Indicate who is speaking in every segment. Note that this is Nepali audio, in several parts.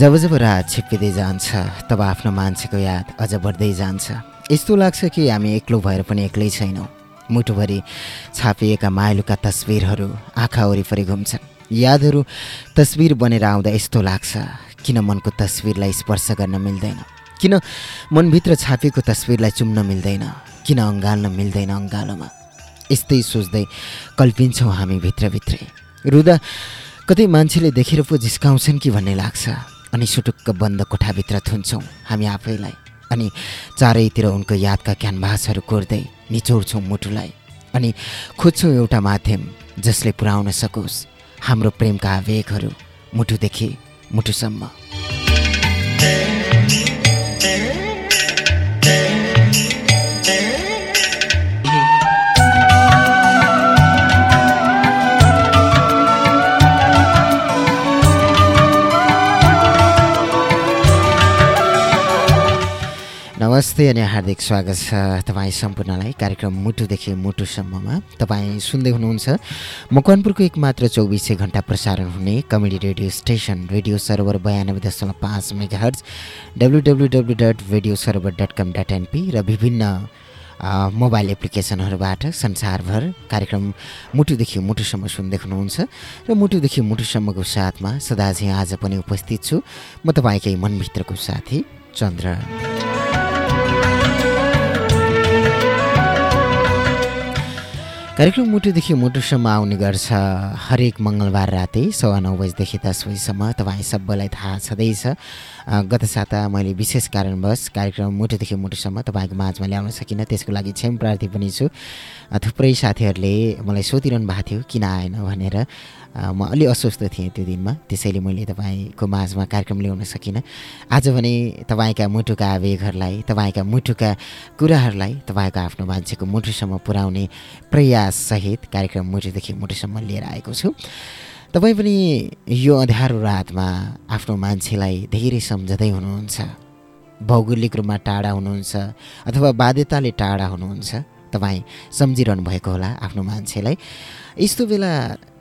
Speaker 1: जब जब रात छिप्पिँदै जान्छ तब आफ्नो मान्छेको याद अझ बढ्दै जान्छ। यस्तो लाग्छ कि हामी एक्लो भएर पनि एक्लै छैनौँ। मुटुभरि छापिएका माइलुका तस्विरहरू आँखा वरिपरि घुम्छन्। यादहरू तस्विर बनेर आउँदा यस्तो लाग्छ किन मनको तस्विरलाई स्पर्श गर्न मिल्दैन? किन मनभित्र छापिएको तस्विरलाई चुम्न मिल्दैन? किन अँगाल्न मिल्दैन अँगालोमा? यस्तै सोच्दै कल्पिन्छौँ हामी भित्रभित्रै। रुदा कतै मान्छेले देखेर पो झिस्काउँछन् कि भन्ने लाग्छ। अनि सुटुक्क बन्द कोठाभित्र थुन्छौँ हामी आफैलाई। अनि चारैतिर उनको यादका क्यानभासहरू कोर्दै निचोड्छौँ मुटुलाई। अनि खोज्छौँ एउटा माध्यम जसले पुर्याउन सकोस्। हाम्रो प्रेमका आवेगहरू मुटुदेखि मुटुसम्म। नमस्ते अनि हार्दिक स्वागत छ तपाईँ सम्पूर्णलाई कार्यक्रम मुटुदेखि मुटुसम्ममा। तपाईँ सुन्दै हुनुहुन्छ। मकवानपुरको एक मात्र चौबिसै घन्टा प्रसारण हुने comedy radio station radio server बयानब्बे दशमलव पाँच megahertz W dot radio server dot com dot NP र विभिन्न मोबाइल एप्लिकेसनहरूबाट संसारभर कार्यक्रम मुटुदेखि मुटुसम्म सुन्दै हुनुहुन्छ। र मुटुदेखि मुटुसम्मको साथमा सदा चाहिँ आज पनि उपस्थित छु। म तपाईँकै मनभित्रको साथी चन्द्र। कार्यक्रम मुटुदेखि मुटुसम्म आउने गर्छ। हरेक मङ्गलबार राति सवा नौ बजीदेखि दस बजीसम्म तपाईँ सबैलाई थाहा छँदैछ। गत साता मैले विशेष कारणवश कार्यक्रम मुटुदेखि मुटुसम्म तपाईँको माझमा ल्याउन सकिनँ। त्यसको लागि क्षम प्रार्थी पनि छु। थुप्रै साथीहरूले मलाई सोधिरहनु भएको थियो किन आएन भनेर। म अलि अस्वस्थ थिएँ त्यो दिनमा। त्यसैले मैले तपाईँको माझमा कार्यक्रम ल्याउन सकिनँ। आज भने तपाईँका मुटुका आवेगहरूलाई तपाईँका मुटुका कुराहरूलाई तपाईँको आफ्नो मान्छेको मुटुसम्म पुर्याउने प्रयाससहित कार्यक्रम मुटुदेखि मुटुसम्म लिएर आएको छु। तपाईँ पनि यो अँध्यारो रातमा आफ्नो मान्छेलाई धेरै सम्झँदै हुनुहुन्छ। भौगोलिक रूपमा टाढा हुनुहुन्छ अथवा बाध्यताले टाढा हुनुहुन्छ। तपाईँ सम्झिरहनु भएको होला आफ्नो मान्छेलाई। यस्तो बेला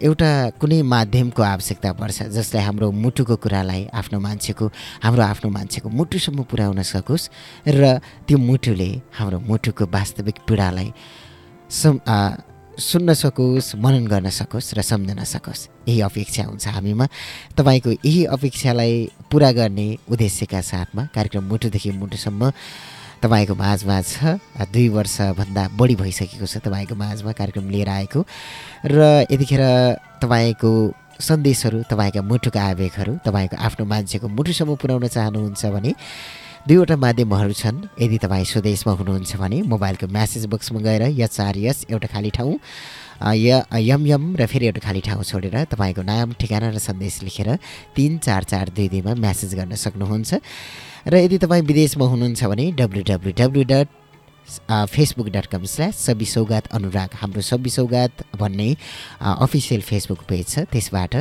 Speaker 1: एउटा कुनै माध्यमको आवश्यकता पर्छ जसले हाम्रो मुटुको कुरालाई आफ्नो मान्छेको हाम्रो आफ्नो मान्छेको मुटुसम्म पुर्याउन सकोस् र त्यो मुटुले हाम्रो मुटुको वास्तविक पीडालाई सम् सुन्न सकोस् मनन गर्न सकोस् र सम्झन सकोस्। यही अपेक्षा हुन्छ हामीमा। तपाईँको यही अपेक्षालाई पुरा गर्ने उद्देश्यका साथमा कार्यक्रम मुटुदेखि मुटुसम्म तपाईँको माझमा छ दुई वर्षभन्दा बढी भइसकेको छ तपाईँको माझमा कार्यक्रम लिएर आएको। र यतिखेर तपाईँको सन्देशहरू तपाईँका मुटुका आवेगहरू तपाईँको आफ्नो मान्छेको मुटुसम्म पुर्याउन चाहनुहुन्छ भने दुईवटा माध्यमहरू छन्। यदि तपाईँ स्वदेशमा हुनुहुन्छ भने मोबाइलको म्यासेज बक्समा गएर यच यस एउटा खाली ठाउँ य यम यम र फेरि एउटा खाली ठाउँ छोडेर तपाईँको नाम ठेगाना र सन्देश लेखेर तिन चार चार दुई दुईमा म्यासेज गर्न सक्नुहुन्छ। र यदि तपाईँ विदेशमा हुनुहुन्छ भने W W W dot Facebook dot com slash Sabi Saugat Anurag. हाम्रो सबि सौगात भन्ने अफिसियल फेसबुक पेज छ। त्यसबाट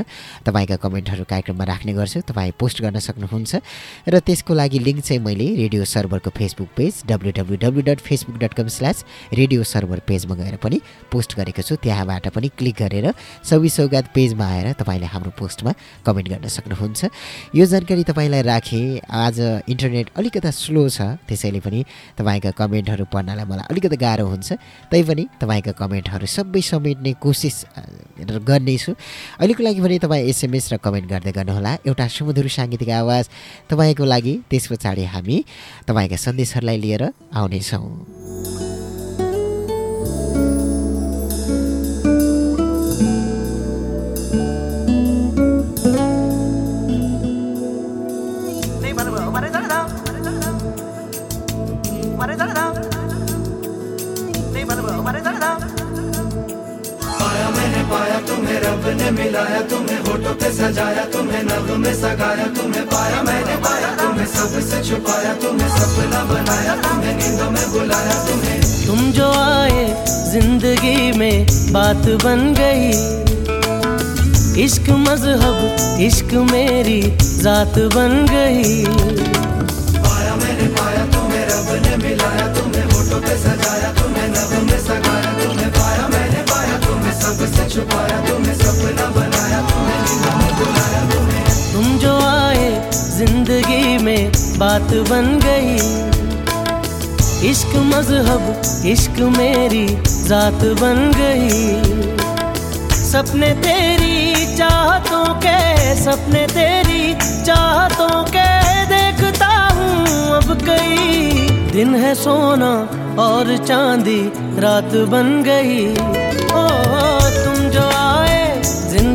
Speaker 1: तपाईँका कमेन्टहरू कार्यक्रममा राख्ने गर्छु। तपाईँ पोस्ट गर्न सक्नुहुन्छ। र त्यसको लागि लिङ्क चाहिँ मैले radio सर्भरको Facebook page W W W dot Facebook dot com slash radio server पेजमा गएर पनि पोस्ट गरेको छु। त्यहाँबाट पनि क्लिक गरेर सबि सौगात पेजमा आएर तपाईँले हाम्रो पोस्टमा कमेन्ट गर्न सक्नुहुन्छ। यो जानकारी तपाईँलाई राखेँ। आज इन्टरनेट अलिकता स्लो छ। त्यसैले पनि तपाईँका कमेन्टहरू पढ्नलाई मलाई अलिकति गाह्रो हुन्छ। तैपनि तपाईँका कमेन्टहरू सबै समेट्ने कोसिस गर्नेछु। अहिलेको लागि भने तपाईँ एसएमएस र कमेन्ट गर्दै गर्नुहोला। एउटा सुमधुर साङ्गीतिक आवाज तपाईँको लागि। त्यस पछाडि हामी तपाईँका सन्देशहरूलाई लिएर आउनेछौँ।
Speaker 2: ने मिलाया तुम्हें होठों पे सजाया तुम्हें नभ में सगाया तुम्हें पाया मैंने पाया तुम्हें सबसे छुपाया तुम्हें सपना बनाया तुम्हें नींदों में बुलाया तुम्हें।
Speaker 3: तुम जो आए ज़िंदगी में बात बन गई। इश्क मज़हब इश्क मेरी जात बन गई।
Speaker 2: पाया मैंने पाया तुम्हें रब ने मिलाया तुम्हें होठों पे सजाया। तुम्हें सपना बनाया, तुम्हें तुम्हें।
Speaker 3: तुम जो आए, ज़िंदगी में बात बन गई। इश्क मज़हब, इश्क मेरी जात बन गई। सपने तेरी चाहतों के, सपने तेरी चाहतों के देखता हूँ अब कई। दिन है सोना और चांदी, रात बन गई।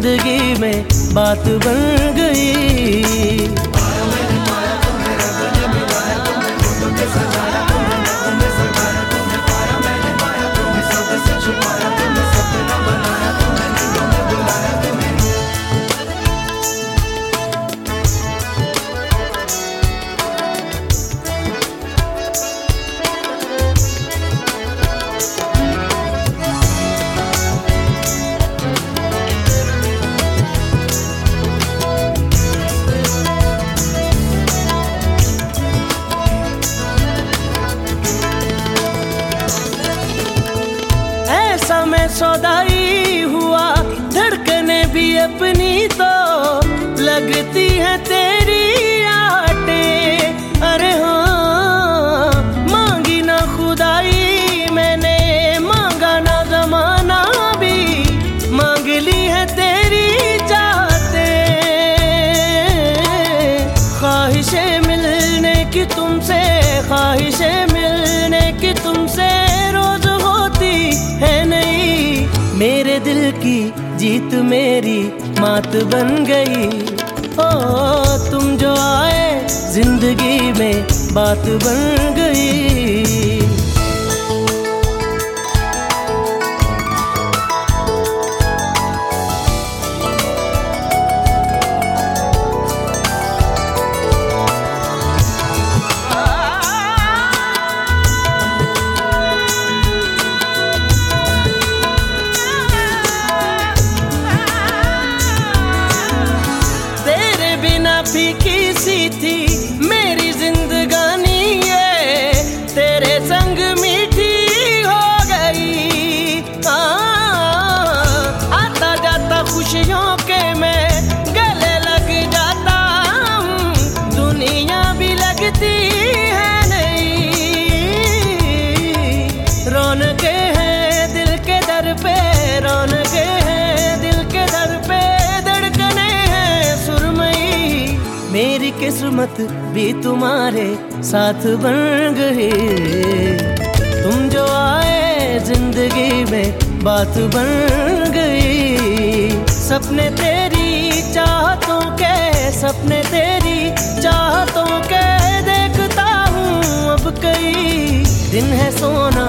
Speaker 3: ज़िंदगी में बात बन गई। भी अपनी तो मात बन गई। ओ तुम जो आए ज़िंदगी में बात बन गई। तेरे संग किस्मत भी तुम्हारे साथ बन गई तुम जो आए ज़िंदगी में बात बन गई।
Speaker 4: सपने तेरी चाहतों के, सपने तेरी चाहतों के देखता हूँ अब कई। दिन है सोना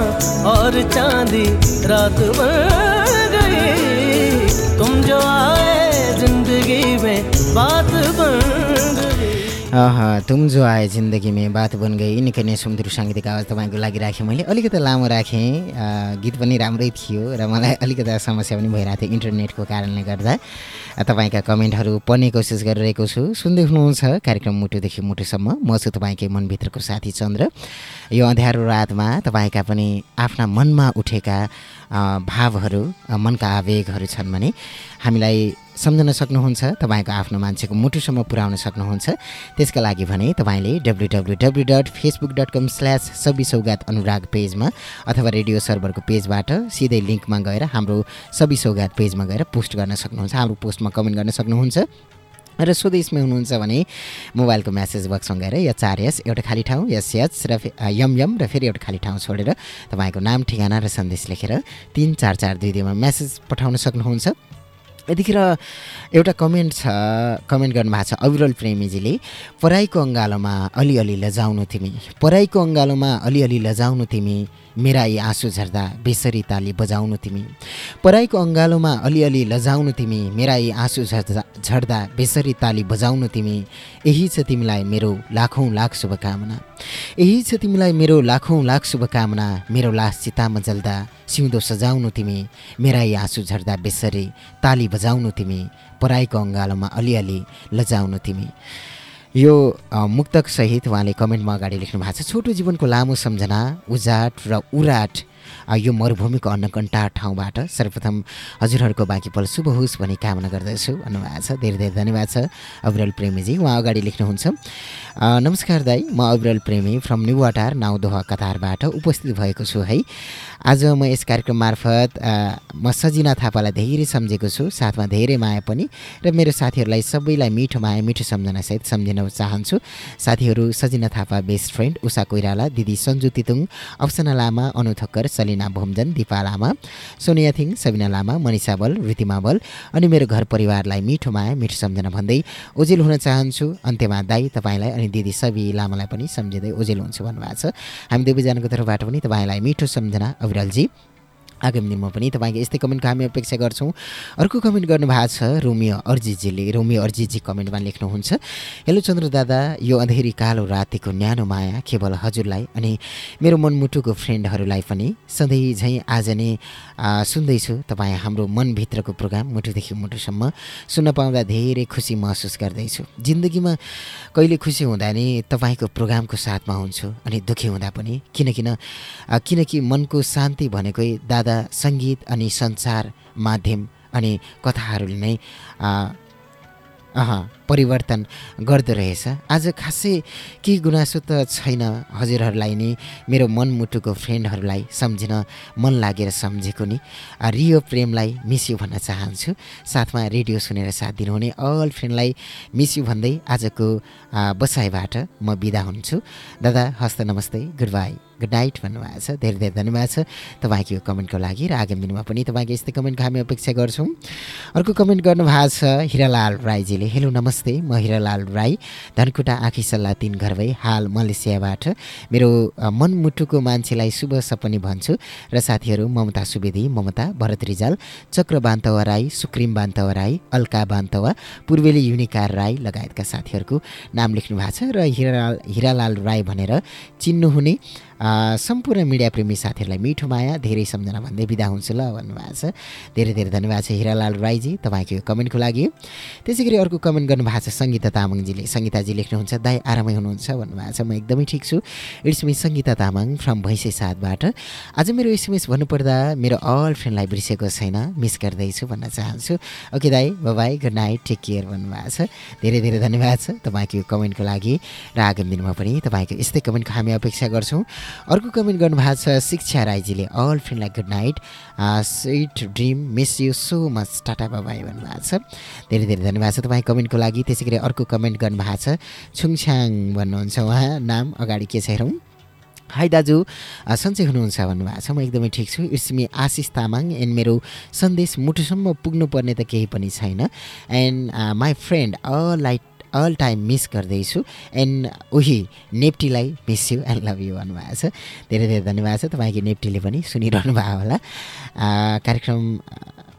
Speaker 4: और चांदी, रात बन गई। तुम जो आए ज़िंदगी में बात बन
Speaker 1: तुम जो आए जिन्दगीमा बात बन गई निकै नै सुमधुर साङ्गीतिक आवाज तपाईँको लागि राखेँ मैले। अलिकति लामो राखेँ। गीत पनि राम्रै थियो र मलाई अलिकति समस्या पनि भइरहेको थियो इन्टरनेटको कारणले गर्दा। तपाईँका कमेन्टहरू पढ्ने कोसिस गरिरहेको छु। सुन्दै हुनुहुन्छ कार्यक्रम मुटुदेखि मुटुसम्म। म छु तपाईँकै मनभित्रको साथी चन्द्र। यो अँध्यारो रातमा तपाईँका पनि आफ्ना मनमा उठेका भावहरू मनका आवेगहरू छन् भने हामीलाई सम्झन सक्नुहुन्छ तपाईँको आफ्नो मान्छेको मुटुसम्म पुर्याउन सक्नुहुन्छ। त्यसका लागि भने तपाईँले W W W dot Facebook dot com slash Sabi Saugat Anurag पेजमा अथवा रेडियो सर्भरको पेजबाट सिधै लिङ्कमा गएर हाम्रो सबि सौगात पेजमा गएर पोस्ट गर्न सक्नुहुन्छ हाम्रो पोस्टमा कमेन्ट गर्न सक्नुहुन्छ। र स्वदेशमै हुनुहुन्छ भने मोबाइलको म्यासेज बक्समा गएर या चार यस एउटा खाली ठाउँ यस यच र यम यम र फेरि एउटा खाली ठाउँ छोडेर तपाईँको नाम ठेगाना र सन्देश लेखेर तिन चार चार दुई दुईमा म्यासेज पठाउन सक्नुहुन्छ। यतिखेर एउटा कमेन्ट छ कमेन्ट गर्नुभएको छ अविरल प्रेमीजीले पराईको अङ्गालोमा अलिअलि लजाउनु तिमी। पराईको अङ्गालोमा अलिअलि लजाउनु तिमी। मेरा यी आँसु झर्दा बेसरी ताली बजाउनु तिमी। पराईको अङ्गालोमा अलिअलि लजाउनु तिमी। मेरा यी आँसु झर्दा झर्दा बेसरी ताली बजाउनु तिमी। यही छ तिमीलाई मेरो लाखौँ लाख शुभकामना। यही छ तिमीलाई मेरो लाखौँ लाख शुभकामना। मेरो लास चितामा जल्दा सिउँदो सजाउनु तिमी। मेरा यी आँसु झर्दा बेसरी ताली बजाउनु तिमी। पराईको अङ्गालोमा अलिअलि लजाउनु तिमी। यो अ, मुक्तकसहित उहाँले कमेन्टमा अगाडि लेख्नु भएको छ छोटो जीवनको लामो सम्झना उजाट र उराट यो मरुभूमिको अन्नकन्टा ठाउँबाट सर्वप्रथम हजुरहरूको बाँकी पल शुभ होस् भनी कामना गर्दछु। भन्नुभएको छ। धेरै धेरै धन्यवाद छ अविरल प्रेमीजी। उहाँ अगाडि लेख्नुहुन्छ। नमस्कार दाई। म अविरल प्रेमी फ्रम न्युवाटार नाउदोह कतारबाट उपस्थित भएको छु है। आज म यस कार्यक्रम मार्फत म सजिना थापालाई धेरै सम्झेको छु साथमा धेरै माया पनि र मेरो साथीहरूलाई सबैलाई मिठो माया मिठो सम्झनासहित सम्झिन चाहन्छु। साथीहरू सजिना थापा बेस्ट फ्रेन्ड उषा कोइराला दिदी सन्जु तितुङ अप्सना लामा अनु ठक्कर सलिना भोमजन दिपा लामा सोनिया थिङ सबिना लामा मनिषा बल ऋतिमा बल अनि मेरो घर परिवारलाई मिठो माया मिठो सम्झना भन्दै ओजेल हुन चाहन्छु। अन्त्यमा दाई तपाईँलाई अनि दिदी सबि लामालाई पनि सम्झिँदै ओजेल हुन्छु भन्नुभएको छ। हामी दुवैजनाको तर्फबाट पनि तपाईँलाई मिठो सम्झना अविरलजी। आगामी दिनमा पनि तपाईँको यस्तै कमेन्टको हामी अपेक्षा गर्छौँ। अर्को कमेन्ट गर्नुभएको छ रोमियो अर्जितजीले रोमियो अर्जितजी कमेन्टमा लेख्नुहुन्छ हेलो चन्द्र दादा यो अँधेरी कालो रातिको न्यानो माया केवल हजुरलाई अनि मेरो मनमुटुको फ्रेन्डहरूलाई पनि। सधैँ झैँ आज नै सुन्दैछु तपाईँ हाम्रो मनभित्रको प्रोग्राम मुटुदेखि मुटुसम्म। सुन्न पाउँदा धेरै खुसी महसुस गर्दैछु। जिन्दगीमा कहिले खुसी हुँदा नि तपाईँको प्रोग्रामको साथमा हुन्छु अनि दुःखी हुँदा पनि। किनकिन किनकि मनको शान्ति भनेकै दादा सङ्गीत अनि सञ्चार माध्यम अनि कथाहरूले नै परिवर्तन गर्दो रहेछ। आज खासै केही गुनासो त छैन हजुरहरूलाई नि। मेरो मनमुटुको फ्रेन्डहरूलाई सम्झिन मन लागेर सम्झेको नि। रियो प्रेमलाई मिस यु भन्न चाहन्छु। साथमा रेडियो सुनेर साथ दिनुहुने अल फ्रेन्डलाई मिस यु भन्दै आजको बसाइबाट म बिदा हुन्छु। दादा हस्त नमस्ते। गुड बाई गुड नाइट भन्नुभएको छ। धेरै धेरै धन्यवाद छ। तपाईँको यो कमेन्टको लागि र आगामी दिनमा पनि तपाईँको यस्तै कमेन्टको हामी अपेक्षा गर्छौँ। अर्को कमेन्ट गर्नुभएको छ हिरालाल राईजीले। हेलो नमस्ते। म हिरालाल राई धनकुटा आँखी सल्लाह तिन घर भई हाल मलेसियाबाट। मेरो मनमुटुको मान्छेलाई शुभ सपनी भन्छु र साथीहरू ममता सुवेदी ममता भरत रिजाल चक्र बान्तवा राई सुक्रिम बान्तवा राई अल्का बान्तवा पूर्वेली युनिकार राई लगायतका साथीहरूको नाम लेख्नु भएको छ र हिरालाल हिरालाल राई भनेर चिन्नुहुने। सम्पूर्ण मिडिया प्रेमी साथीहरूलाई मिठो माया धेरै सम्झना भन्दै बिदा हुन्छु ल भन्नुभएको छ। धेरै धेरै धन्यवाद छ हिरालाल राईजी तपाईँको यो कमेन्टको लागि। त्यसै गरी अर्को कमेन्ट गर्नुभएको छ सङ्गीता तामाङजीले। सङ्गीताजी लेख्नुहुन्छ दाई आरामै हुनुहुन्छ भन्नुभएको छ। म एकदमै ठिक छु। It's me Sangeeta Tamang from Bhainse साथबाट आज मेरो एसएमएस भन्नुपर्दा मेरो अल फ्रेन्डलाई बिर्सेको छैन मिस गर्दैछु भन्न चाहन्छु। ओके दाई bye good night take care भन्नुभएको छ। धेरै धेरै धन्यवाद छ तपाईँको यो कमेन्टको लागि। र आगामी दिनमा पनि तपाईँको यस्तै कमेन्टको हामी अपेक्षा गर्छौँ। अर्को कमेन्ट गर्नुभएको छ शिक्षा राईजीले all फ्रेन्डलाई good night sweet dream miss you so much tata bye-bye भन्नुभएको छ। धेरै धेरै धन्यवाद छ तपाईँ कमेन्टको लागि। त्यसै गरी अर्को कमेन्ट गर्नुभएको छ छुङछ्याङ भन्नुहुन्छ उहाँ। नाम अगाडि के छ हेरौँ। हाई दाजु। अ, सन्चै हुनुहुन्छ भन्नुभएको छ। म एकदमै ठिक छु। It's me Ashish Tamang and मेरो सन्देश मुटुसम्म पुग्नुपर्ने त केही पनि छैन। And my friend all light all time miss गर्दैछु. एन्ड उही नेप्टीलाई miss you and love you भन्नुभएको छ. धेरै धेरै धन्यवाद छ तपाईँको नेप्टीले पनि सुनिरहनु भयो होला। कार्यक्रम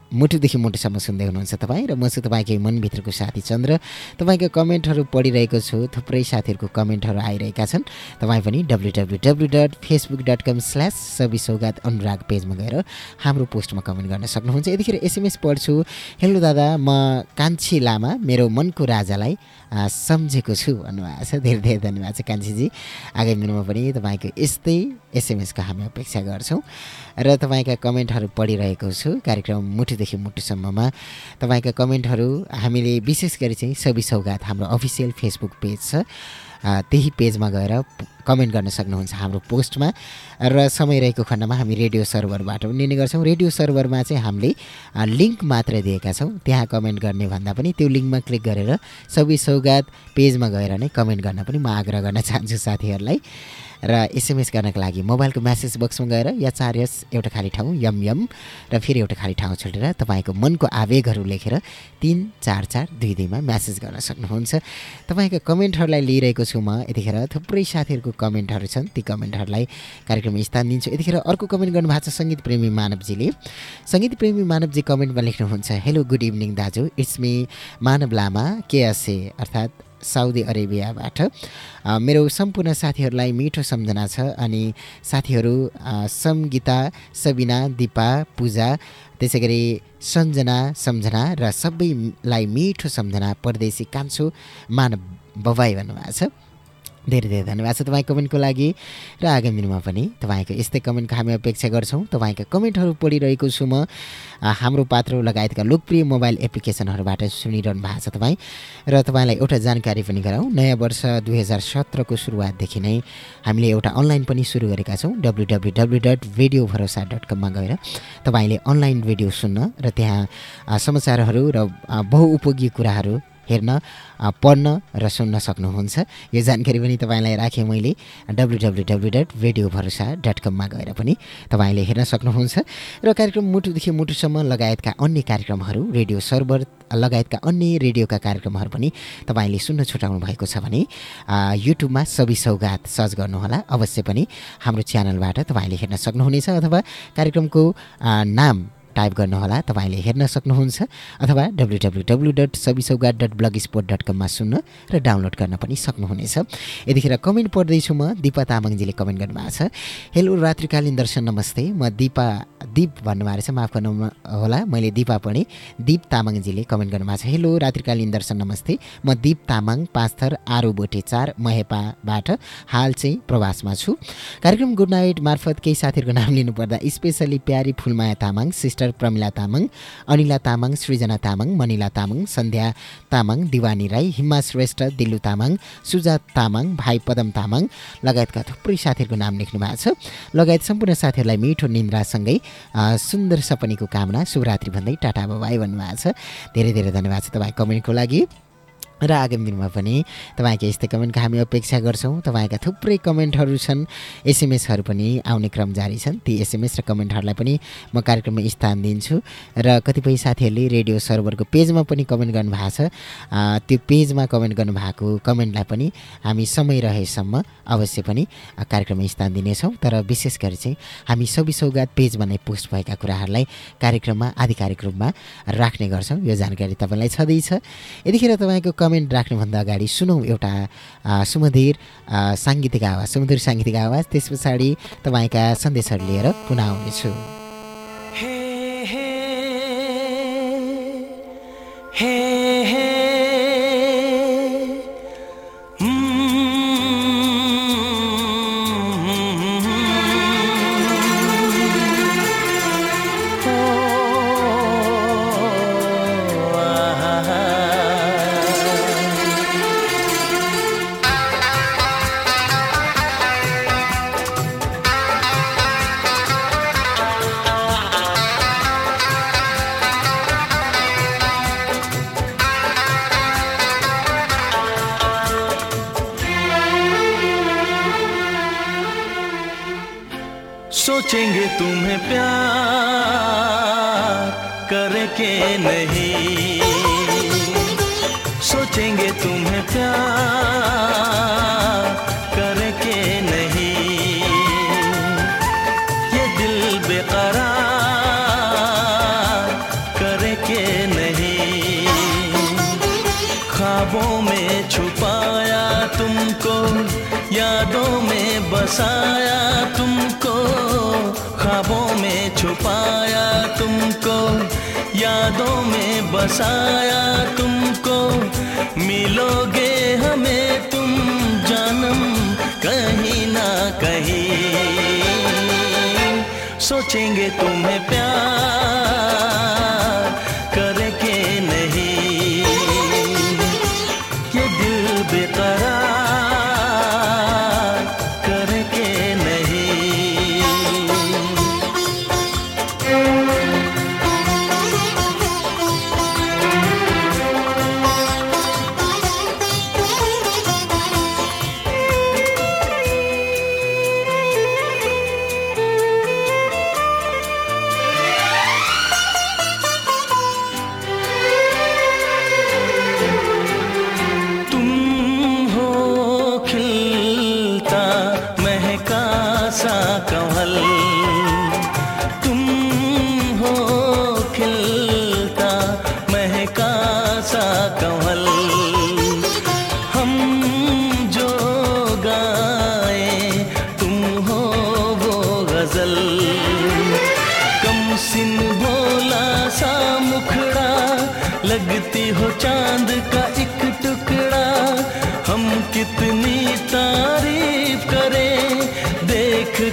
Speaker 1: मुटुदेखि मुटुसम्म सुन्दै हुनुहुन्छ तपाईँ र म चाहिँ तपाईँकै मनभित्रको साथी चन्द्र। तपाईँको कमेन्टहरू पढिरहेको छु थुप्रै साथीहरूको कमेन्टहरू आइरहेका छन्। तपाईँ पनि W W W dot Facebook dot com slash Sabi Saugat Anurag पेजमा गएर हाम्रो पोस्टमा कमेन्ट गर्न सक्नुहुन्छ। यतिखेर एसएमएस पढ्छु। हेलो दादा म कान्छी लामा मेरो मनको राजालाई सम्झेको छु भन्नुभएको छ। धेरै धेरै धन्यवाद छ कान्छीजी। आगामी दिनमा पनि तपाईँको यस्तै एसएमएसको हामी अपेक्षा गर्छौँ। र तपाईँका कमेन्टहरू पढिरहेको छु। कार्यक्रम मुटुदेखि मुटुसम्ममा तपाईँका कमेन्टहरू हामीले विशेष गरी चाहिँ सबि सौगात हाम्रो अफिसियल फेसबुक पेज छ। त्यही पेजमा गएर कमेन्ट गर्न सक्नुहुन्छ हाम्रो पोस्टमा। र समय रहेको खण्डमा हामी रेडियो सर्भरबाट लिने गर्छौँ। रेडियो सर्भरमा चाहिँ हामीले लिङ्क मात्र दिएका छौँ। त्यहाँ कमेन्ट गर्ने भन्दा पनि त्यो लिङ्कमा क्लिक गरेर सबै सौगात पेजमा गएर नै कमेन्ट गर्न पनि म आग्रह गर्न चाहन्छु साथीहरूलाई। र एसएमएस गर्नको लागि मोबाइलको म्यासेज बक्समा गएर या चार यस एउटा खाली ठाउँ यम यम र फेरि एउटा खाली ठाउँ छोडेर तपाईँको मनको आवेगहरू लेखेर तिन चार चार दुई दुईमा म्यासेज गर्न सक्नुहुन्छ। तपाईँको कमेन्टहरूलाई लिइरहेको छु म यतिखेर। थुप्रै साथीहरूको कमेन्टहरू छन्। ती कमेन्टहरूलाई कार्यक्रममा स्थान दिन्छु। यतिखेर अर्को कमेन्ट गर्नुभएको छ सङ्गीत प्रेमी मानवजीले। सङ्गीत प्रेमी मानवजी कमेन्टमा लेख्नुहुन्छ हेलो गुड इभिनिङ दाजु। It's me Manav Lama KSA अर्थात् साउदी अरेबियाबाट। मेरो सम्पूर्ण साथीहरूलाई मिठो सम्झना छ अनि साथीहरू सङ्गीता सबिना दिपा पूजा त्यसै गरी सञ्जना सम्झना र सबैलाई मिठो सम्झना परदेशी कान्छो मानव बबाई भन्नुभएको छ। धेरै धेरै धन्यवाद छ तपाईँ कमेन्टको लागि। र आगामी दिनमा पनि तपाईँको यस्तै कमेन्टको हामी अपेक्षा गर्छौँ। तपाईँका कमेन्टहरू पढिरहेको छु म। हाम्रो पात्रो लगायतका लोकप्रिय मोबाइल एप्लिकेसनहरूबाट सुनिरहनु भएको छ तपाईँ। र तपाईँलाई एउटा जानकारी पनि गराउँ। नयाँ वर्ष दुई हजार सत्रको सुरुवातदेखि नै हामीले एउटा अनलाइन पनि सुरु गरेका छौँ। W W W dot radio Bharosa dot कममा गएर तपाईँले अनलाइन रेडियो सुन्न र त्यहाँ समाचारहरू र बहुउपयोगी कुराहरू हेर्न पढ्न र सुन्न सक्नुहुन्छ। यो जानकारी पनि तपाईँलाई राखेँ मैले W W W dot radio Bharosa dot कममा गएर पनि तपाईँले हेर्न सक्नुहुन्छ। र कार्यक्रम मुटुदेखि मुटुसम्म लगायतका अन्य कार्यक्रमहरू रेडियो सर्भर लगायतका अन्य रेडियोका कार्यक्रमहरू पनि तपाईँले सुन्न छुटाउनु भएको छ भने युट्युबमा सबि सौगात सर्च गर्नुहोला। अवश्य पनि हाम्रो च्यानलबाट तपाईँले हेर्न सक्नुहुनेछ अथवा कार्यक्रमको नाम टाइप गर्नुहोला तपाईँले हेर्न सक्नुहुन्छ अथवा W W W dot Sabisaugat dot blog sport dot कममा सुन्न र डाउनलोड गर्न पनि सक्नुहुनेछ। यतिखेर कमेन्ट पढ्दैछु म दिपा तामाङजीले कमेन्ट गर्नुभएको छ। हेलो रात्रिकालीन दर्शन नमस्ते। म दिपा दिप भन्नुभएको छ माफ गर्नु होला मैले दिपा पढेँ दिप तामाङजीले कमेन्ट गर्नुभएको छ। हेलो रात्रिकालीन दर्शन नमस्ते। म दिप तामाङ पाँचथर आरो बोटे चार महेपाबाट हाल चाहिँ प्रवासमा छु। कार्यक्रम गुड नाइट मार्फत केही साथीहरूको नाम लिनुपर्दा स्पेसली प्यारी फुलमाया तामाङ सिस्टर प्रमिला तामाङ अनिला तामाङ सृजना तामाङ मनिला तामाङ सन्ध्या तामाङ दिवानी राई हिम्मा श्रेष्ठ दिल्लु तामाङ सुजात तामाङ भाइ पदम तामाङ लगायतका थुप्रै साथीहरूको नाम लेख्नु भएको छ लगायत सम्पूर्ण साथीहरूलाई मिठो निन्द्रासँगै सुन्दर सपनीको कामना शुभरात्रि भन्दै टाटा बाबाई भन्नुभएको छ धेरै धेरै धन्यवाद छ तपाईँ कमेन्टको लागि र आगामी दिनमा पनि तपाईँको यस्तै कमेन्टको हामी अपेक्षा गर्छौँ। तपाईँका थुप्रै कमेन्टहरू छन् एसएमएसहरू पनि आउने क्रम जारी छन्। ती एसएमएस र कमेन्टहरूलाई पनि म कार्यक्रममा स्थान दिन्छु। र कतिपय साथीहरूले रेडियो सर्भरको पेजमा पनि कमेन्ट गर्नुभएको छ। त्यो पेजमा कमेन्ट गर्नुभएको कमेन्टलाई पनि हामी समय रहेसम्म अवश्य पनि कार्यक्रममा स्थान दिनेछौँ। तर विशेष गरी चाहिँ हामी सबै सौगात पेजमा नै पोस्ट भएका कुराहरूलाई कार्यक्रममा आधिकारिक रूपमा राख्ने गर्छौँ। यो जानकारी तपाईँलाई छँदैछ। यतिखेर तपाईँको कमेन्ट राख्नुभन्दा अगाडि सुनौँ एउटा सुमधुर साङ्गीतिक आवाज सुमधुर साङ्गीतिक आवाज। त्यस पछाडि तपाईँका सन्देशहरू लिएर पुनः आउनेछु।
Speaker 4: हे के नहीं। सोचेंगे तुम्हें प्यार करके नहीं। ये दिल बेकरार करके नहीं। ख्वाबों में छुपाया तुमको, यादों में बसाया तुमको। ख्वाबों में छुपाया तुमको यादों में बसाया तुमको। मिलोगे हमें तुम जन्म कहीं ना कहीं। सोचेंगे तुम्हें प्यार।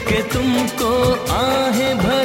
Speaker 4: के तुमको आहें भर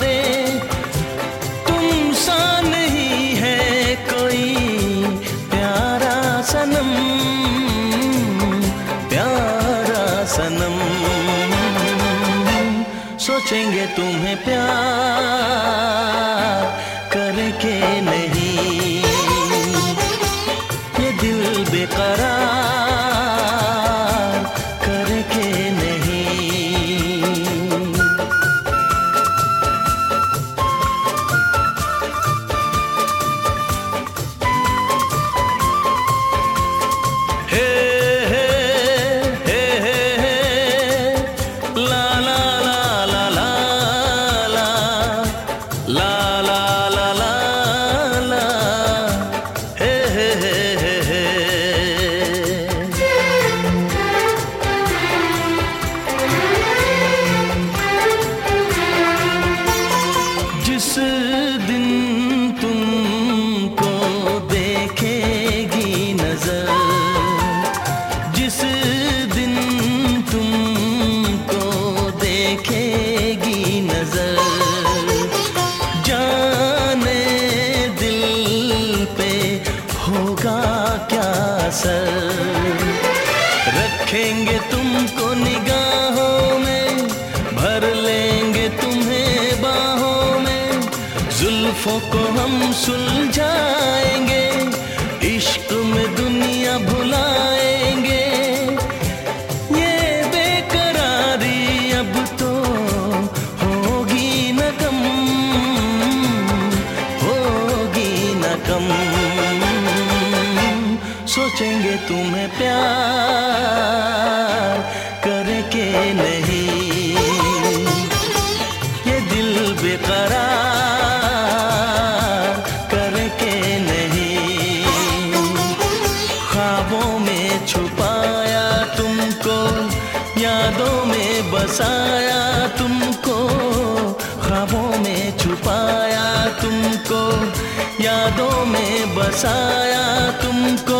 Speaker 4: यादों में बसाया तुमको।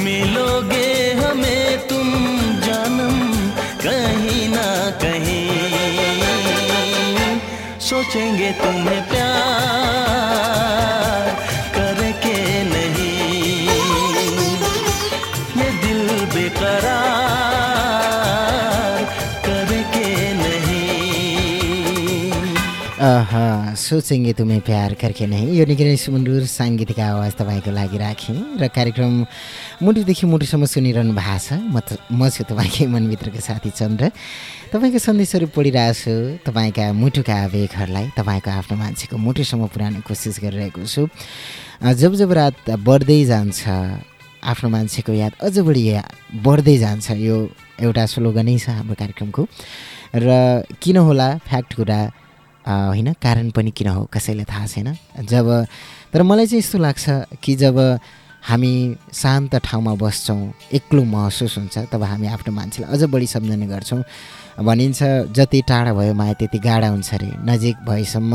Speaker 4: मिलोगे हमें तुम जन्म कहीं ना कहीं। सोचेंगे तुम्हें प्यार।
Speaker 1: सोचेङ्गे तुमे प्यार करके नै यो निकै नै सुमुर साङ्गीतिक आवाज तपाईँको लागि राखेँ र कार्यक्रम मुटुदेखि मुटुसम्म सुनिरहनु भएको छ। म त म छु तपाईँकै मनभित्रको साथी चन्द्र। तपाईँको सन्देशहरू पढिरहेछु। छु तपाईँका मुटुका आवेगहरूलाई तपाईँको आफ्नो मान्छेको मुटुसम्म पुर्याउने कोसिस गरिरहेको छु। जब जब रात बढ्दै जान्छ आफ्नो मान्छेको याद अझ बढी बढ्दै जान्छ यो एउटा स्लोगनै छ हाम्रो कार्यक्रमको। र किन होला फ्याक्ट कुरा होइन? कारण पनि किन हो? कसैलाई थाहा छैन? जब तर मलाई चाहिँ यस्तो लाग्छ कि जब हामी शान्त ठाउँमा बस्छौँ एक्लो महसुस हुन्छ तब हामी आफ्नो मान्छेलाई अझ बढी सम्झने गर्छौँ। भनिन्छ जति टाढा भयो माया त्यति गाढा हुन्छ अरे नजिक भएसम्म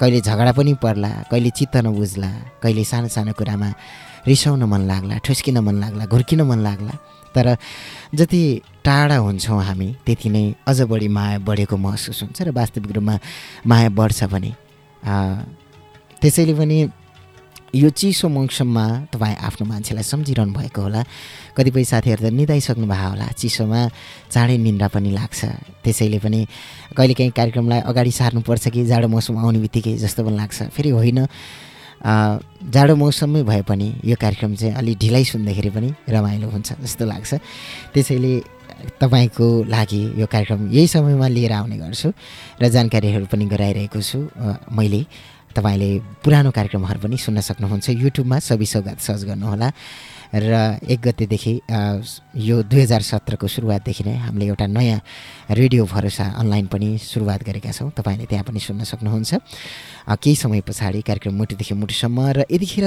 Speaker 1: कहिले झगडा पनि पर्ला कहिले चित्त नबुझ्ला कहिले सानो सानो कुरामा रिसाउन मन लाग्ला ठुस्किन मन लाग्ला घुर्किन मन लाग्ला। तर जति टाढा हुन्छौँ हामी त्यति नै अझ बढी माया बढेको महसुस हुन्छ र वास्तविक रूपमा माया बढ्छ भने त्यसैले पनि यो चिसो मौसममा तपाईँ आफ्नो मान्छेलाई सम्झिरहनु भएको होला। कतिपय साथीहरू त निदाइसक्नु भएको होला चिसोमा चाँडै निन्द्रा पनि लाग्छ। त्यसैले पनि कहिलेकाहीँ कार्यक्रमलाई अगाडि सार्नुपर्छ कि जाडो मौसम आउने बित्तिकै जस्तो पनि लाग्छ। फेरि होइन जाडो मौसममै भए पनि यो कार्यक्रम चाहिँ अलि ढिलाइ सुन्दाखेरि पनि रमाइलो हुन्छ जस्तो लाग्छ। त्यसैले तपाईँको लागि यो कार्यक्रम यही समयमा लिएर आउने गर्छु र जानकारीहरू पनि गराइरहेको छु। मैले तपाईँले पुरानो कार्यक्रमहरू पनि सुन्न सक्नुहुन्छ। युट्युबमा सबै सौगात सर्च गर्नुहोला। र एक गतेदेखि यो दुई हजार सत्रको सुरुवातदेखि नै हामीले एउटा नयाँ रेडियो भरोसा अनलाइन पनि सुरुवात गरेका छौँ। तपाईँले त्यहाँ पनि सुन्न सक्नुहुन्छ। केही समय पछाडि कार्यक्रम मुटुदेखि मुटुसम्म र यतिखेर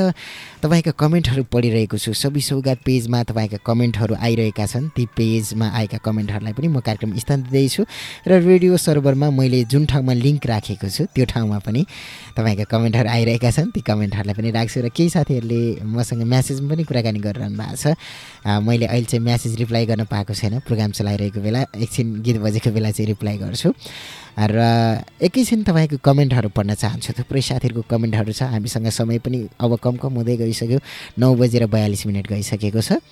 Speaker 1: तपाईँका कमेन्टहरू पढिरहेको छु। सबै सौगात पेजमा तपाईँका कमेन्टहरू आइरहेका छन्। ती पेजमा आएका कमेन्टहरूलाई पनि म कार्यक्रम स्थान दिँदैछु। र रेडियो सर्भरमा मैले जुन ठाउँमा लिङ्क राखेको छु त्यो ठाउँमा पनि तपाईँका कमेन्टहरू आइरहेका छन्। ती कमेन्टहरूलाई पनि राख्छु। र केही साथीहरूले मसँग म्यासेजमा पनि कुराकानी गरिरहनु भएको छ। मैले अहिले चाहिँ म्यासेज रिप्लाई गर्न पाएको छैन। प्रोग्राम चलाइरहेको बेला एकछिन गीत बजेको बेला चाहिँ रिप्लाई गर्छु। र एकैछिन तपाईँको कमेन्टहरू पढ्न चाहन्छु थुप्रै साथीहरूको कमेन्टहरू छ। हामीसँग समय पनि अब कम कम हुँदै गइसक्यो। नौ बजेर बयालिस मिनट गइसकेको छ।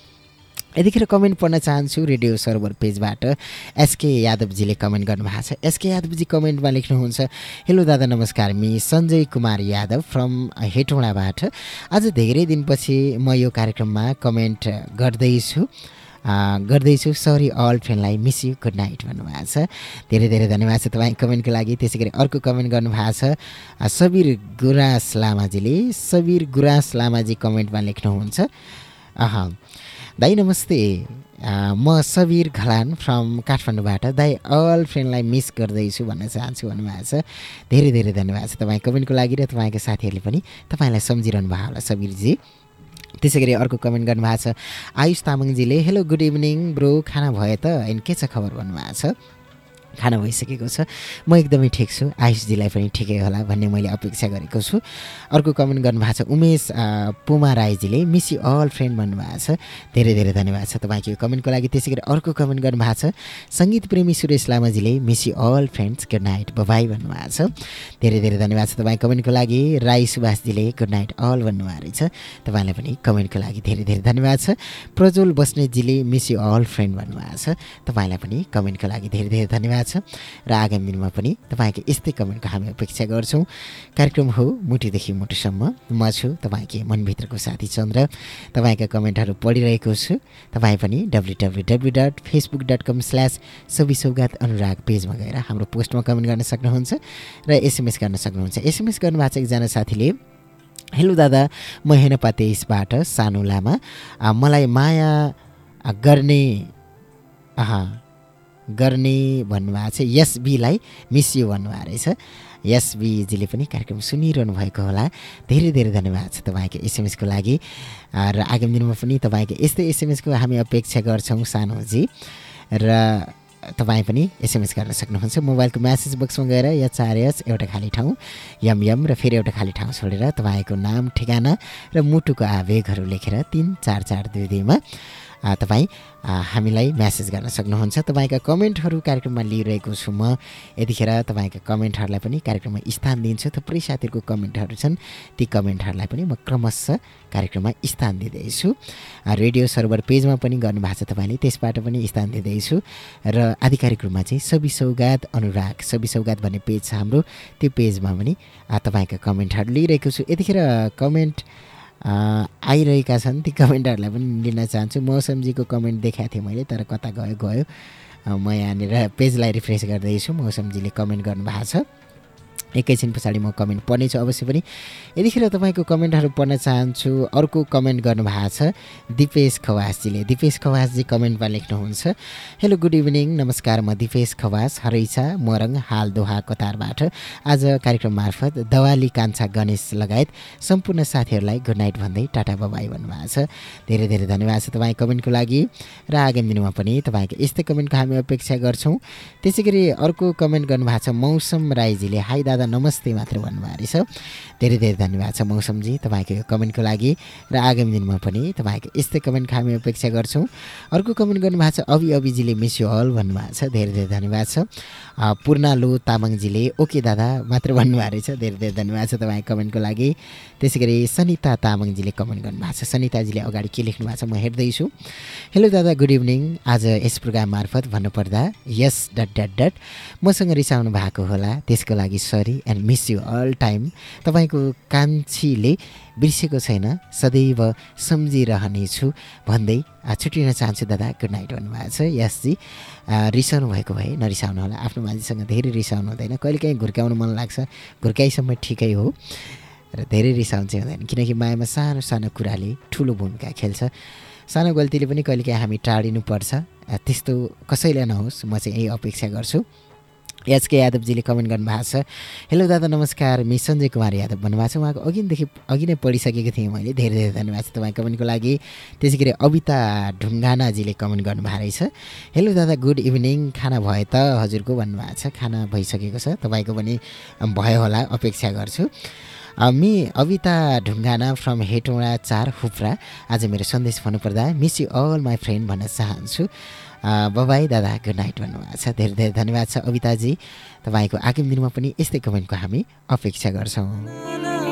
Speaker 1: यतिखेर कमेन्ट पढ्न चाहन्छु रेडियो सर्भर पेजबाट। एसके यादवजीले कमेन्ट गर्नुभएको छ। एसके यादवजी कमेन्टमा लेख्नुहुन्छ हेलो दादा नमस्कार। मि सञ्जय कुमार यादव फ्रम हेटौँडाबाट। आज धेरै दिनपछि म यो कार्यक्रममा कमेन्ट गर्दैछु। गर्दैछु। सरी अल फ्रेन्डलाई मिस यु गुड नाइट भन्नुभएको छ। धेरै धेरै धन्यवाद छ तपाईँ कमेन्टको लागि। त्यसै गरी अर्को कमेन्ट गर्नुभएको छ। सबीर गुराँस लामाजीले सबीर गुराँस लामाजी कमेन्टमा लेख्नुहुन्छ। दाई नमस्ते। म सबीर घलान फ्रम काठमाडौँबाट। दाई अल फ्रेन्डलाई मिस गर्दैछु भन्न चाहन्छु भन्नुभएको छ। धेरै धेरै धन्यवाद छ तपाईँ कमेन्टको लागि र तपाईँका साथीहरूले पनि तपाईँलाई सम्झिरहनु भएको होला सबीरजी त्यसै गरी अर्को कमेन्ट गर्नुभएको छ। आयुष तामाङजीले हेलो गुड इभिनिङ ब्रो खाना भयो त? होइन के छ खबर? भन्नुभएको छ। खाना भइसकेको छ। म एकदमै ठिक छु। आयुषजीलाई पनि ठिकै होला भन्ने मैले अपेक्षा गरेको छु। अर्को कमेन्ट गर्नुभएको छ उमेश पुमा राईजीले मिस अल फ्रेन्ड भन्नुभएको छ। धेरै धेरै धन्यवाद छ तपाईँको कमेन्टको लागि। त्यसै गरी अर्को कमेन्ट गर्नुभएको छ सङ्गीत प्रेमी Suresh लामाजीले miss all friends good night bye bye भन्नुभएको छ। धेरै धेरै धन्यवाद छ तपाईँ कमेन्टको लागि। राई सुभाषजीले गुड नाइट अल भन्नुभएको रहेछ। तपाईँलाई पनि कमेन्टको लागि धेरै धेरै धन्यवाद छ। प्रज्वल बस्नेतजीले मिस अल फ्रेन्ड भन्नुभएको छ। तपाईँलाई पनि कमेन्टको लागि धेरै धेरै धन्यवाद छ र आगामी दिनमा पनि तपाईँको यस्तै कमेन्टको हामी अपेक्षा गर्छौँ। कार्यक्रम हो मुटुदेखि मुटुसम्म म छु तपाईँकै मनभित्रको साथी चन्द्र। तपाईँका कमेन्टहरू पढिरहेको छु। तपाईँ पनि W W dot Facebook dot com slash Sabai Saugat Anurag पेजमा गएर हाम्रो पोस्टमा कमेन्ट गर्न सक्नुहुन्छ र एसएमएस गर्न सक्नुहुन्छ। एसएमएस गर्नुभएको छ एकजना साथीले हेलो दादा म हेनपा तेइसबाट सानो लामा। मलाई माया गर्ने गर्ने भन्नुभएको छ। एसबीलाई मिस यु भन्नुभएको रहेछ। एसबीजीले पनि कार्यक्रम सुनिरहनु भएको होला। धेरै धेरै धन्यवाद छ तपाईँको एसएमएसको लागि। र आगामी दिनमा पनि तपाईँको यस्तै एसएमएसको हामी अपेक्षा गर्छौँ सानोजी। र तपाईँ पनि एसएमएस गर्न सक्नुहुन्छ। मोबाइलको म्यासेज बक्समा गएर एचआरएस एउटा खाली ठाउँ यम यम र फेरि एउटा खाली ठाउँ छोडेर तपाईँको नाम ठेगाना र मुटुको आवेगहरू लेखेर तिन चार चार दुई दुईमा तपाईँ हामीलाई म्यासेज गर्न सक्नुहुन्छ। तपाईँका कमेन्टहरू कार्यक्रममा लिइरहेको छु म। यतिखेर तपाईँका कमेन्टहरूलाई पनि कार्यक्रममा स्थान दिन्छु। थुप्रै साथीहरूको कमेन्टहरू छन्। ती कमेन्टहरूलाई पनि म क्रमशः कार्यक्रममा स्थान दिँदैछु। रेडियो सर्भर पेजमा पनि गर्नुभएको छ तपाईँले त्यसबाट पनि स्थान दिँदैछु। र आधिकारिक रूपमा चाहिँ सबि सौगात अनुराग सबि सौगात भन्ने पेज छ हाम्रो। त्यो पेजमा पनि तपाईँका कमेन्टहरू लिइरहेको छु। यतिखेर कमेन्ट आइरहेका छन् ती कमेन्टहरूलाई पनि लिन चाहन्छु। मौसमजीको कमेन्ट देखाएको थिएँ मैले तर कता गयो गयो। म यहाँनिर पेजलाई रिफ्रेस गर्दैछु। मौसमजीले कमेन्ट गर्नुभएको छ। एकैछिन पछाडि म कमेन्ट पढ्नेछु अवश्य पनि। यतिखेर तपाईँको कमेन्टहरू पढ्न चाहन्छु अर्को कमेन्ट गर्नुभएको छ दिपेश खवासजीले। दिपेश खवासजी कमेन्टमा लेख्नुहुन्छ हेलो गुड इभिनिङ नमस्कार म दिपेश खवास हरैछा मोरङ हाल दोहा कतारबाट। आज कार्यक्रम मार्फत दवाली कान्छा गणेश लगायत सम्पूर्ण साथीहरूलाई गुड नाइट भन्दै टाटा बबाई भन्नुभएको छ। धेरै धेरै धन्यवाद छ तपाईँ कमेन्टको लागि। र आगामी दिनमा पनि तपाईँको यस्तै कमेन्टको हामी अपेक्षा गर्छौँ। त्यसै गरी अर्को कमेन्ट गर्नुभएको छ मौसम राईजीले हाई दादा नमस्ते मात्र भन्नुभएको रहेछ धेरै धेरै धन्यवाद छ मौसमजी तपाईँको यो कमेन्टको लागि र आगामी दिनमा पनि तपाईँको यस्तै कमेन्टको हामी अपेक्षा गर्छौँ। अर्को कमेन्ट गर्नुभएको छ अभि अभिजीले मिस यु हल भन्नुभएको छ। धेरै धेरै धन्यवाद छ। पूर्णालु तामाङजीले ओके दादा मात्र भन्नुभएको रहेछ धेरै धेरै धन्यवाद छ तपाईँको कमेन्टको लागि। त्यसै गरी सनिता तामाङजीले कमेन्ट गर्नुभएको छ। सनिताजीले अगाडि के लेख्नु भएको छ म हेर्दैछु। हेलो दादा गुड इभिनिङ। आज यस प्रोग्राम मार्फत भन्नुपर्दा यस डट डट डट मसँग रिसाउनु भएको होला। त्यसको लागि sorry. And miss you all time तपाईँको कान्छीले बिर्सेको छैन सदैव सम्झिरहनेछु भन्दै छुट्टिन चाहन्छु दादा गुड नाइट भन्नुभएको छ। यसजी रिसाउनु भएको भए नरिसाउनु होला। आफ्नो मान्छेसँग धेरै रिसाउनु हुँदैन। कहिलेकाहीँ घुर्काउनु मन लाग्छ। घुर्काइसम्म ठिकै हो। र धेरै रिसाउनु चाहिँ हुँदैन। किनकि मायामा सानो सानो कुराले ठुलो भूमिका खेल्छ। सानो गल्तीले पनि कहिलेकाहीँ हामी टाढिनुपर्छ। त्यस्तो कसैलाई नहोस्। म चाहिँ यही अपेक्षा गर्छु। एचके यादवजीले कमेन्ट गर्नुभएको छ। हेलो दादा नमस्कार। मिस सञ्जय कुमार यादव भन्नुभएको छ। उहाँको अघिदेखि अघि नै पढिसकेको थिएँ मैले। धेरै धेरै धन्यवाद छ तपाईँ कमेन्टको लागि। त्यसै गरी अबिता ढुङ्गानाजीले कमेन्ट गर्नुभएको रहेछ। हेलो दादा गुड इभिनिङ। खाना भयो त हजुरको भन्नुभएको छ। खाना भइसकेको छ। तपाईँको पनि भयो होला अपेक्षा गर्छु। मि अविता ढुङ्गाना फ्रम हेटौँडा चार हुप्रा। आज मेरो सन्देश भन्नुपर्दा miss you all my friend भन्न चाहन्छु। बबाई दादा. गुड नाइट भन्नुभएको छ. धेरै धेरै धन्यवाद छ अविताजी. तपाईँको आगामी दिनमा पनि यस्तै कमेन्टको हामी अपेक्षा गर्छौँ।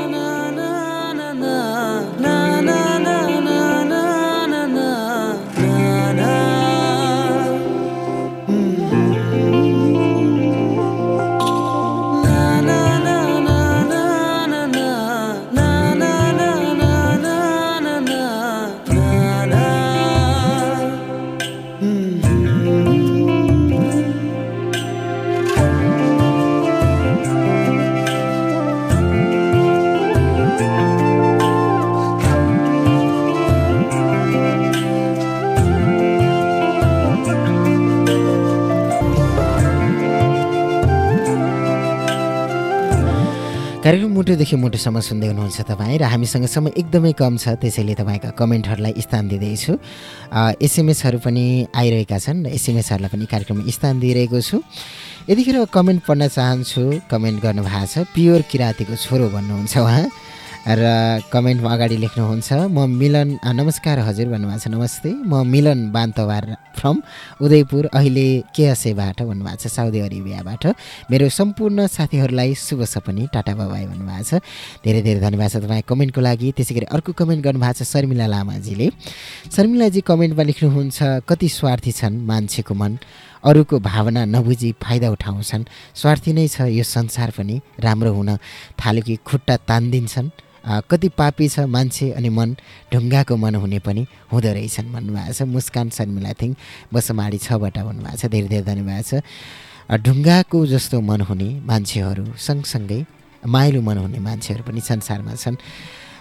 Speaker 1: मुटुदेखि मुटुसम्म सुन्दै हुनुहुन्छ तपाईँ र हामीसँग समय एकदमै कम छ त्यसैले तपाईँका कमेन्टहरूलाई स्थान दिँदैछु। एसएमएसहरू पनि आइरहेका छन् र एसएमएसहरूलाई पनि कार्यक्रममा स्थान दिइरहेको छु। यतिखेर कमेन्ट पढ्न चाहन्छु कमेन्ट गर्नुभएको छ। प्योर किराँतीको छोरो भन्नुहुन्छ उहाँ। र कमेन्टमा अगाडि लेख्नुहुन्छ म मिलन नमस्कार हजुर भन्नुभएको छ नमस्ते। म मिलन बान्तवार फ्रम उदयपुर अहिले केएसएबाट भन्नुभएको छ साउदी अरेबियाबाट। मेरो सम्पूर्ण साथीहरूलाई शुभ सपनी टाटा बाबाई भन्नुभएको छ। धेरै धेरै धन्यवाद छ तपाईँ कमेन्टको लागि। त्यसै गरी अर्को कमेन्ट गर्नुभएको छ शर्मिला लामाजीले। शर्मिलाजी कमेन्टमा लेख्नुहुन्छ कति स्वार्थी छन् मान्छेको मन। अरूको भावना नबुझी फाइदा उठाउँछन्। स्वार्थी नै छ यो संसार पनि राम्रो हुन थाल्यो कि खुट्टा तान्दिन्छन्। कति पापी छ मान्छे अनि मन ढुङ्गाको मन हुने पनि हुँदो रहेछन् भन्नुभएको छ। मुस्कान शर्मिला थिङ बसमाडी छबाट भन्नुभएको छ। धेरै धेरै धन्यवाद छ। ढुङ्गाको जस्तो मन हुने मान्छेहरू सँगसँगै माइलो मन हुने मान्छेहरू पनि संसारमा छन्।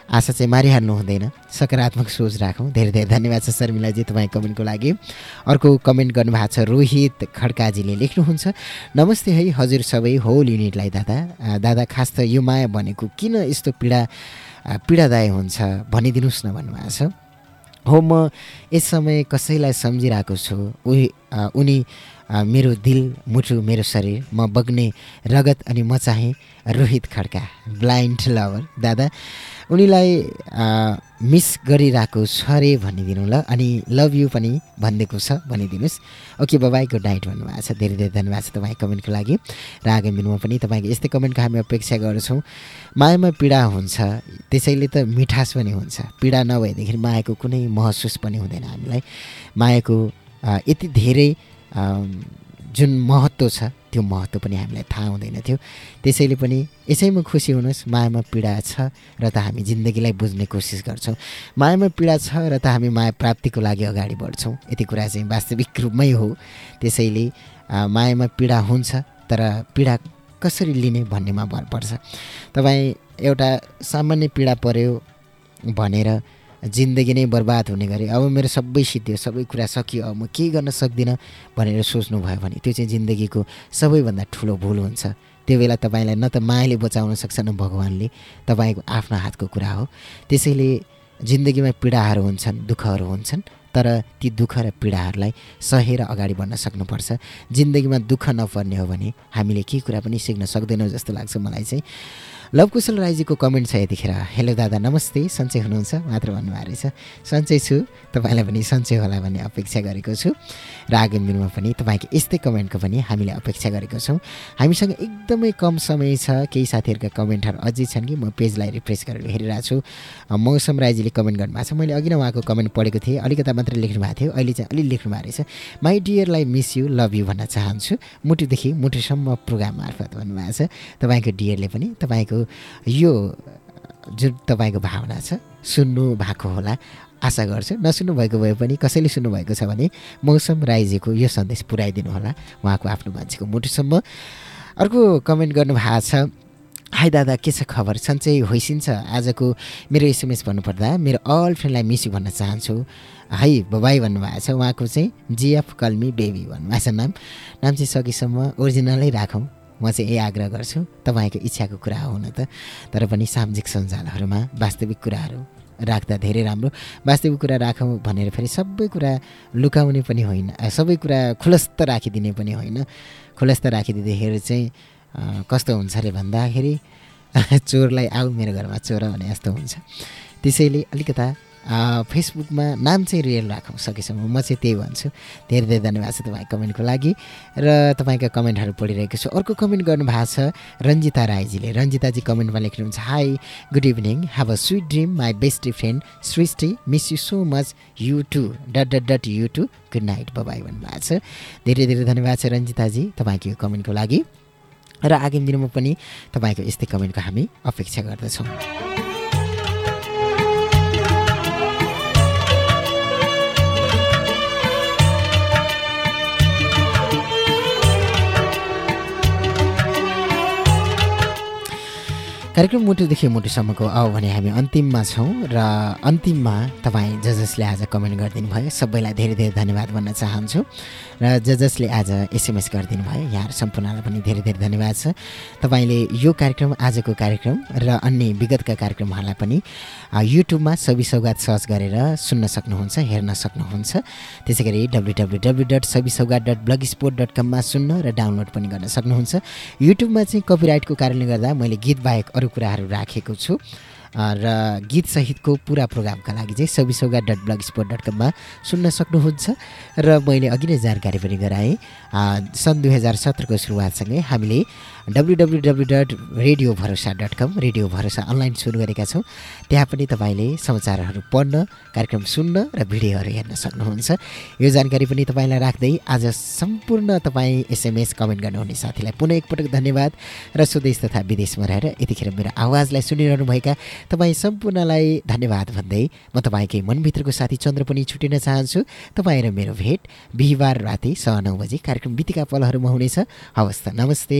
Speaker 1: आशा चाहिँ मारिहाल्नु हुँदैन। सकारात्मक सोच राखौँ। धेरै धेरै धन्यवाद छ शर्मिलाजी तपाईँ कमेन्टको लागि। अर्को कमेन्ट गर्नुभएको छ रोहित खड्काजीले लेख्नुहुन्छ। नमस्ते है हजुर सबै होल युनिटलाई दादा। दादा खास त यो माया भनेको किन यस्तो पीडा पीडादायी हुन्छ भनिदिनुहोस् न भन्नुभएको छ। हो म यस समय कसैलाई सम्झिरहेको छु। उही उनी मेरो दिल मुटु मेरो शरीर म बग्ने रगत अनि म चाहिँ रोहित खड्का ब्लाइन्ड लभर। दादा उनीलाई मिस गरिरहेको छ अरे भनिदिनु ल अनि लभ यु पनि भनिदिएको छ भनिदिनुहोस्। ओके बाबाई गुड नाइट भन्नुभएको छ। धेरै धेरै धन्यवाद छ तपाईँ कमेन्टको लागि। र आगामी दिनमा पनि तपाईँको यस्तै कमेन्टको हामी अपेक्षा गर्छौँ। मायामा पीडा हुन्छ त्यसैले त मिठास पनि हुन्छ। पीडा नभएदेखि मायाको कुनै महसुस पनि हुँदैन हामीलाई। मायाको यति धेरै जुन महत्त्व छ त्यो महत्त्व पनि हामीलाई थाहा हुँदैन थियो। त्यसैले पनि यसैमा खुसी हुनुहोस् मायामा पीडा छ र त हामी जिन्दगीलाई बुझ्ने कोसिस गर्छौँ। मायामा पीडा छ र त हामी माया प्राप्तिको लागि अगाडि बढ्छौँ। यति कुरा चाहिँ वास्तविक रूपमै हो। त्यसैले मायामा पीडा हुन्छ तर पीडा कसरी लिने भन्नेमा भर पर्छ। तपाईँ एउटा सामान्य पीडा पर्यो भनेर जिन्दगी नै बर्बाद हुने गरी अब मेरो सबै सिद्धियो सबै कुरा सकियो अब म केही गर्न सक्दिनँ? भनेर सोच्नुभयो भने त्यो चाहिँ जिन्दगीको सबैभन्दा ठुलो भुल हुन्छ। त्यो बेला तपाईँलाई न त मायाले बचाउन सक्छ न भगवान्ले तपाईँको आफ्नो हातको कुरा हो। त्यसैले जिन्दगीमा पीडाहरू हुन्छन् दुःखहरू हुन्छन् तर ती दुःख र पीडाहरूलाई सहेर अगाडि बढ्न सक्नुपर्छ। जिन्दगीमा दुःख नपर्ने हो भने हामीले केही कुरा पनि सिक्न सक्दैनौँ जस्तो लाग्छ मलाई चाहिँ। लवकुशल राईजीको कमेन्ट छ यतिखेर। हेलो दादा नमस्ते। सन्चै हुनुहुन्छ? मात्र भन्नुभएको रहेछ। सन्चै छु। तपाईँलाई पनि सन्चै होला भन्ने अपेक्षा गरेको छु। र आगामी दिनमा पनि तपाईँको यस्तै कमेन्टको पनि हामीले अपेक्षा गरेको छौँ। हामीसँग एकदमै कम समय छ। केही साथीहरूका कमेन्टहरू अझै छन् कि? म पेजलाई रिफ्रेस गरेर हेरिरहेको छु। मौसम राईजीले कमेन्ट गर्नुभएको छ। मैले अघि नै उहाँको कमेन्ट पढेको थिएँ। अलिकता मात्रै लेख्नु भएको थियो। अहिले चाहिँ अलिक लेख्नु भएको रहेछ। माई डियरलाई मिस यु लभ यु भन्न चाहन्छु। मुटुदेखि मुटुसम्म प्रोग्राम मार्फत भन्नुभएको छ। तपाईँको डियरले पनि तपाईँको यो जुन तपाईँको भावना छ सुन्नु भएको होला। आशा गर्छु नसुन्नु भएको भए पनि कसैले सुन्नुभएको छ भने मौसम राईजीको यो सन्देश पुऱ्याइदिनु होला। उहाँको आफ्नो मान्छेको मुटुसम्म। अर्को कमेन्ट गर्नुभएको छ हाई दादा के छ खबर? सन्चै होइसिन्छ। आजको मेरो एसएमएस भन्नुपर्दा मेरो अल फ्रेन्डलाई मिस यु भन्न चाहन्छु। है बबाई भन्नुभएको छ। उहाँको चाहिँ जिएफ कल्मी बेबी भन्नुभएको छ नाम। नाम चाहिँ सकेसम्म ओरिजिनलै राखौँ। म चाहिँ यही आग्रह गर्छु तपाईँको इच्छाको कुरा हो हुन त। तर पनि सामाजिक सञ्जालहरूमा वास्तविक कुराहरू राख्दा धेरै राम्रो। वास्तविक कुरा राखौँ भनेर फेरि सबै कुरा लुकाउने पनि होइन सबै कुरा खुलस्त राखिदिने पनि होइन। खुलस्त राखिदिँदाखेरि चाहिँ कस्तो हुन्छ अरे भन्दाखेरि चोरलाई आऊ मेरो घरमा चोर भने जस्तो हुन्छ। त्यसैले अलिकता फेसबुकमा नाम चाहिँ रियल राखौँ सकेसम्म म चाहिँ त्यही भन्छु। धेरै धेरै धन्यवाद छ तपाईँ कमेन्टको लागि र तपाईँका कमेन्टहरू पढिरहेको छु। अर्को कमेन्ट गर्नुभएको छ रञ्जिता राईजीले। रञ्जिताजी कमेन्टमा लेख्नुहुन्छ hi good evening have a sweet dream my best friend Srishti miss you so much you too dot dot dot you too good night bye bye भन्नुभएको छ। धेरै धेरै धन्यवाद छ रञ्जिताजी तपाईँको यो कमेन्टको लागि। र आगामी दिनमा पनि तपाईँको यस्तै कमेन्टको हामी अपेक्षा गर्दछौँ। कार्यक्रम मुटुदेखि मुटुसम्मको अब भने हामी अन्तिममा छौँ र अन्तिममा तपाईँ जसले आज कमेन्ट गरिदिनु भयो सबैलाई धेरै धेरै धन्यवाद भन्न चाहन्छु। र ज जसले आज एसएमएस गरिदिनु भयो यहाँ सम्पूर्णलाई पनि धेरै धेरै धन्यवाद छ। तपाईँले यो कार्यक्रम आजको कार्यक्रम र अन्य विगतका कार्यक्रमहरूलाई पनि युट्युबमा सबै सौगात सर्च गरेर सुन्न सक्नुहुन्छ हेर्न सक्नुहुन्छ। त्यसै गरी W W W dot Sabai Saugat dot blog spot dot कममा सुन्न र डाउनलोड पनि गर्न सक्नुहुन्छ। युट्युबमा चाहिँ कपिराइटको कारणले गर्दा मैले गीत बाहेक अरू कुराहरू राखेको छु। र गीतसहितको पुरा प्रोग्रामका लागि चाहिँ Sabisauga dot blog sport dot कममा सुन्न सक्नुहुन्छ। र मैले अघि नै जानकारी पनि गराएँ। सन् दुई हजार सत्रको सुरुवातसँगै हामीले W dot radio Bharosa dot com radio Bharosa online सुरु गरेका छौँ। त्यहाँ पनि तपाईँले समाचारहरू पढ्न कार्यक्रम सुन्न र भिडियोहरू हेर्न सक्नुहुन्छ। यो जानकारी पनि तपाईँलाई राख्दै आज सम्पूर्ण तपाईँ एसएमएस कमेन्ट गर्नुहुने साथीलाई पुनः एकपटक धन्यवाद र स्वदेश तथा विदेशमा रहेर यतिखेर मेरो आवाजलाई सुनिरहनुभएका तपाईँ सम्पूर्णलाई धन्यवाद भन्दै म तपाईँकै मनभित्रको साथी चन्द्र पनि छुटिन चाहन्छु। तपाईँ र मेरो भेट बिहिबार राति सवा नौ बजी कार्यक्रम बितेका पलहरूमा हुनेछ। हवस् त नमस्ते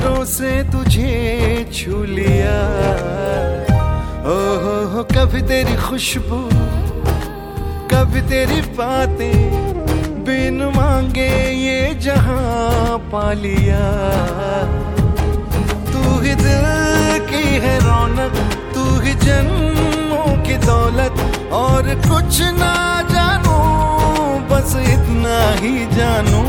Speaker 2: नज़रों से तुझे छू लिया। ओ हो हो, कभी तेरी खुशबू, कभी तेरी बातें बिन मांगे ये जहाँ पा लिया। तू ही दिल की है रौनक, तू ही जन्मों की दौलत, और कुछ ना जानू, बस इतना ही जानू।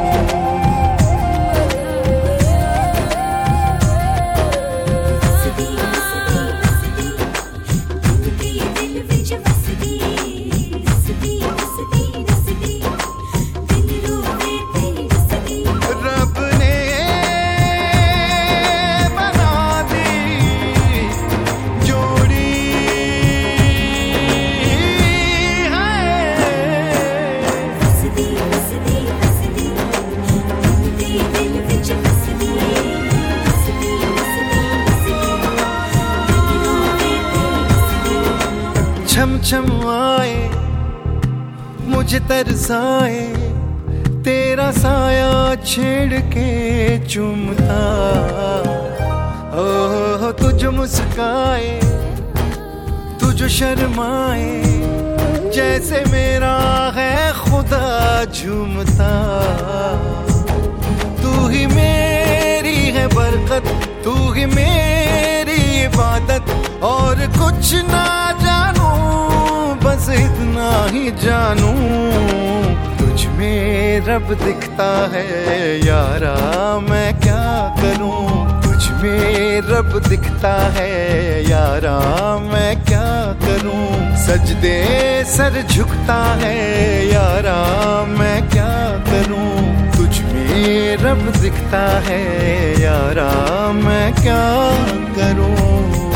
Speaker 2: मुझे तरसाए, तेरा साया छेड़ के चूमता। ओ तुझ मुस्काए, तुझ शर्माए, जैसे मेरा है खुदा झूमता। तू ही मेरी है बरकत, तू ही मेरी इबादत, और कुछ ना जानू बस इतना ही जानू, तुझ में रब दिखता है, यारा मैं क्या करूँ? तुझ में रब दिखता है, यारा मैं क्या करूँ? सजदे सर झुकता है, यारा मैं क्या करूँ? तुझ में रब दिखता है, यारा मैं क्या करूँ?